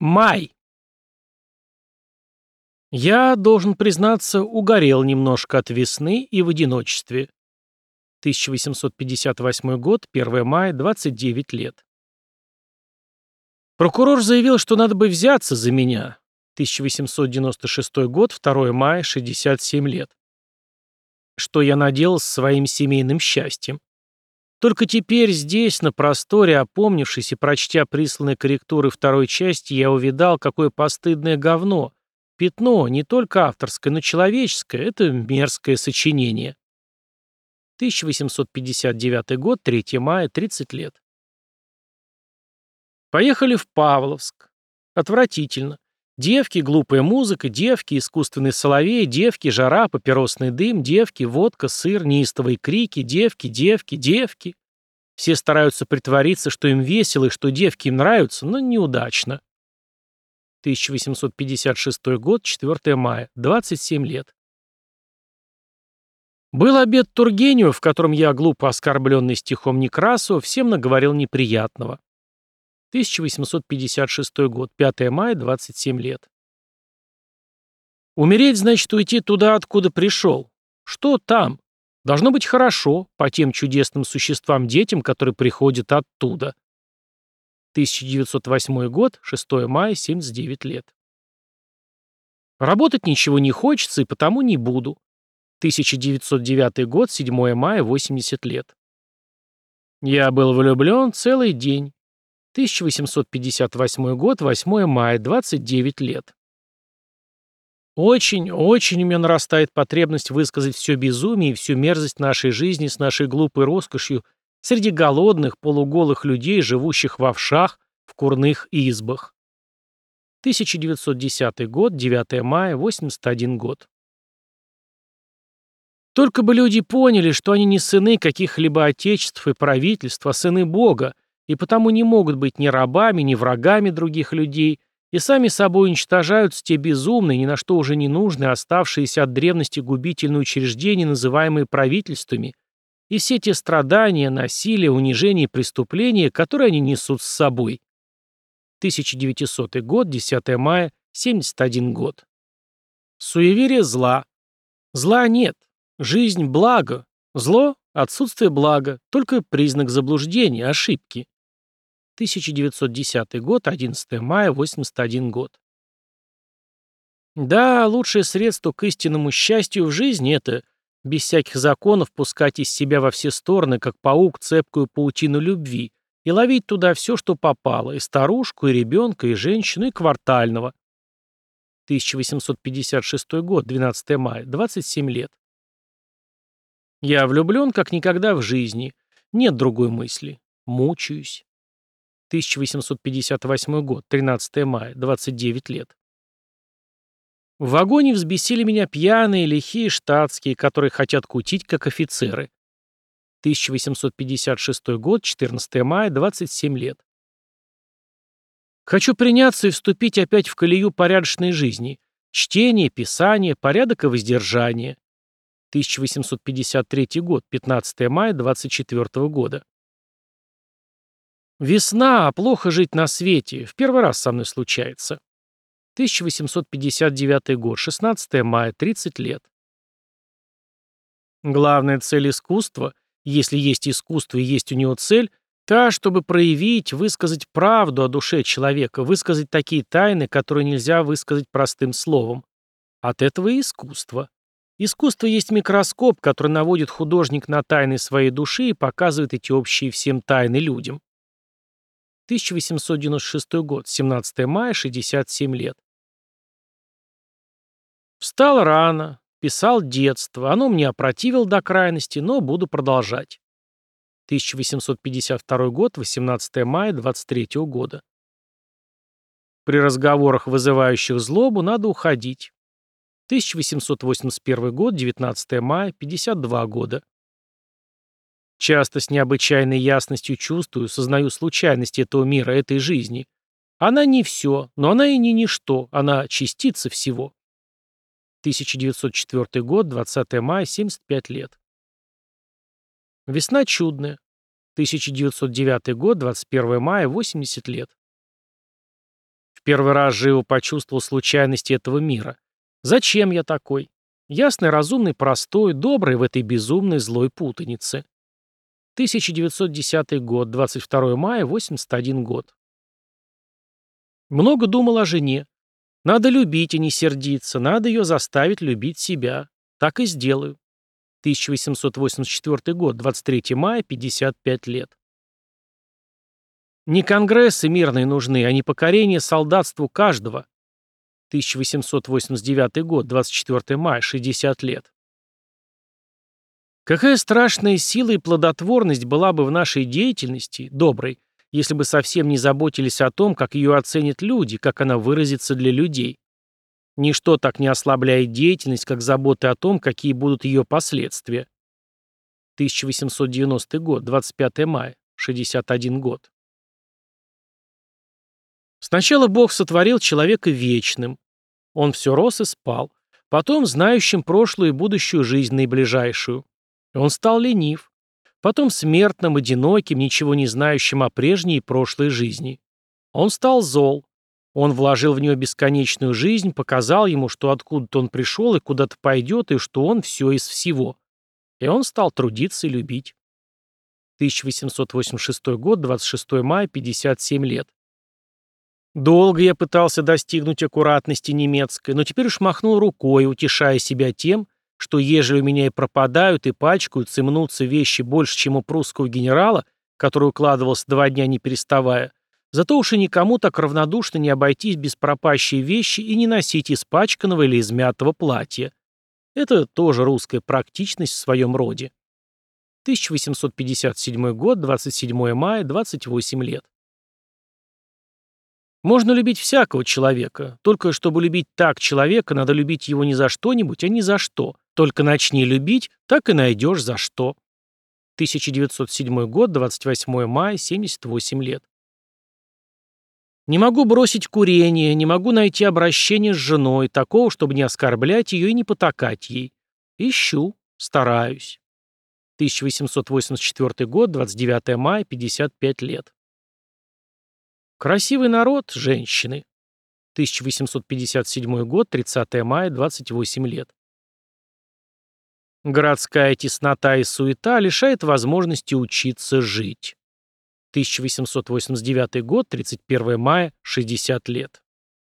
Май. Я, должен признаться, угорел немножко от весны и в одиночестве. 1858 год, 1 мая, 29 лет. Прокурор заявил, что надо бы взяться за меня. 1896 год, 2 мая, 67 лет. Что я наделал с своим семейным счастьем? Только теперь здесь, на просторе, опомнившись и прочтя присланные корректуры второй части, я увидал, какое постыдное говно. Пятно, не только авторское, но человеческое, это мерзкое сочинение. 1859 год, 3 мая, 30 лет. Поехали в Павловск. Отвратительно. Девки, глупая музыка, девки, искусственный соловей, девки, жара, папиросный дым, девки, водка, сыр, неистовые крики, девки, девки, девки. Все стараются притвориться, что им весело и что девки им нравятся, но неудачно. 1856 год, 4 мая, 27 лет. Был обед Тургенева, в котором я, глупо оскорбленный стихом Некрасова, всем наговорил неприятного. 1856 год, 5 мая, 27 лет. Умереть значит уйти туда, откуда пришел. Что там? Должно быть хорошо по тем чудесным существам-детям, которые приходят оттуда. 1908 год, 6 мая, 79 лет. Работать ничего не хочется и потому не буду. 1909 год, 7 мая, 80 лет. Я был влюблен целый день. 1858 год, 8 мая, 29 лет. Очень, очень у меня нарастает потребность высказать все безумие и всю мерзость нашей жизни с нашей глупой роскошью среди голодных, полуголых людей, живущих в овшах, в курных избах. 1910 год, 9 мая, 81 год. Только бы люди поняли, что они не сыны каких-либо отечеств и правительств, а сыны Бога, и потому не могут быть ни рабами, ни врагами других людей, и сами собой уничтожаются те безумные, ни на что уже не нужные, оставшиеся от древности губительные учреждения, называемые правительствами, и все те страдания, насилие, унижение и преступления, которые они несут с собой. 1900 год, 10 мая, 71 год. Суеверие зла. Зла нет. Жизнь – благо. Зло – отсутствие блага, только признак заблуждения, ошибки. 1910 год, 11 мая, 81 год. Да, лучшее средство к истинному счастью в жизни – это без всяких законов пускать из себя во все стороны, как паук, цепкую паутину любви, и ловить туда все, что попало, и старушку, и ребенка, и женщину, и квартального. 1856 год, 12 мая, 27 лет. Я влюблен как никогда в жизни. Нет другой мысли. Мучаюсь. 1858 год, 13 мая, 29 лет. В вагоне взбесили меня пьяные, лихие штатские, которые хотят кутить, как офицеры. 1856 год, 14 мая, 27 лет. Хочу приняться и вступить опять в колею порядочной жизни. Чтение, писание, порядок и воздержание. 1853 год, 15 мая, 24 года. Весна, а плохо жить на свете. В первый раз со мной случается. 1859 год, 16 мая, 30 лет. Главная цель искусства, если есть искусство и есть у него цель, та, чтобы проявить, высказать правду о душе человека, высказать такие тайны, которые нельзя высказать простым словом. От этого и искусство. Искусство есть микроскоп, который наводит художник на тайны своей души и показывает эти общие всем тайны людям. 1896 год, 17 мая, 67 лет. Встал рано, писал детство, оно мне опротивил до крайности, но буду продолжать. 1852 год, 18 мая, 23 года. При разговорах, вызывающих злобу, надо уходить. 1881 год, 19 мая, 52 года. Часто с необычайной ясностью чувствую, сознаю случайность этого мира, этой жизни. Она не все, но она и не ничто, она частица всего. 1904 год, 20 мая, 75 лет. Весна чудная. 1909 год, 21 мая, 80 лет. первый раз живо почувствовал случайности этого мира. Зачем я такой? Ясный, разумный, простой, добрый в этой безумной злой путанице. 1910 год, 22 мая, 81 год. Много думал о жене. Надо любить, а не сердиться, надо ее заставить любить себя. Так и сделаю. 1884 год, 23 мая, 55 лет. Не конгрессы мирные нужны, а не покорение солдатству каждого. 1889 год, 24 мая, 60 лет. Какая страшная сила и плодотворность была бы в нашей деятельности, доброй, если бы совсем не заботились о том, как ее оценят люди, как она выразится для людей. Ничто так не ослабляет деятельность, как заботы о том, какие будут ее последствия. 1890 год, 25 мая, 61 год. Сначала Бог сотворил человека вечным. Он все рос и спал. Потом знающим прошлую и будущую жизнь наиближайшую. Он стал ленив. Потом смертным, одиноким, ничего не знающим о прежней и прошлой жизни. Он стал зол. Он вложил в нее бесконечную жизнь, показал ему, что откуда-то он пришел и куда-то пойдет, и что он все из всего. И он стал трудиться и любить. 1886 год, 26 мая, 57 лет. Долго я пытался достигнуть аккуратности немецкой, но теперь уж махнул рукой, утешая себя тем, что ежели у меня и пропадают, и пачкаются, и мнутся вещи больше, чем у прусского генерала, который укладывался два дня не переставая, зато уж и никому так равнодушно не обойтись без пропащей вещи и не носить испачканного или измятого платья. Это тоже русская практичность в своем роде. 1857 год, 27 мая, 28 лет. Можно любить всякого человека, только чтобы любить так человека, надо любить его не за что-нибудь, а не за что. Только начни любить, так и найдешь за что. 1907 год, 28 мая, 78 лет. Не могу бросить курение, не могу найти обращение с женой, такого, чтобы не оскорблять ее и не потакать ей. Ищу, стараюсь. 1884 год, 29 мая, 55 лет. Красивый народ, женщины. 1857 год, 30 мая, 28 лет. Городская теснота и суета лишает возможности учиться жить. 1889 год, 31 мая, 60 лет.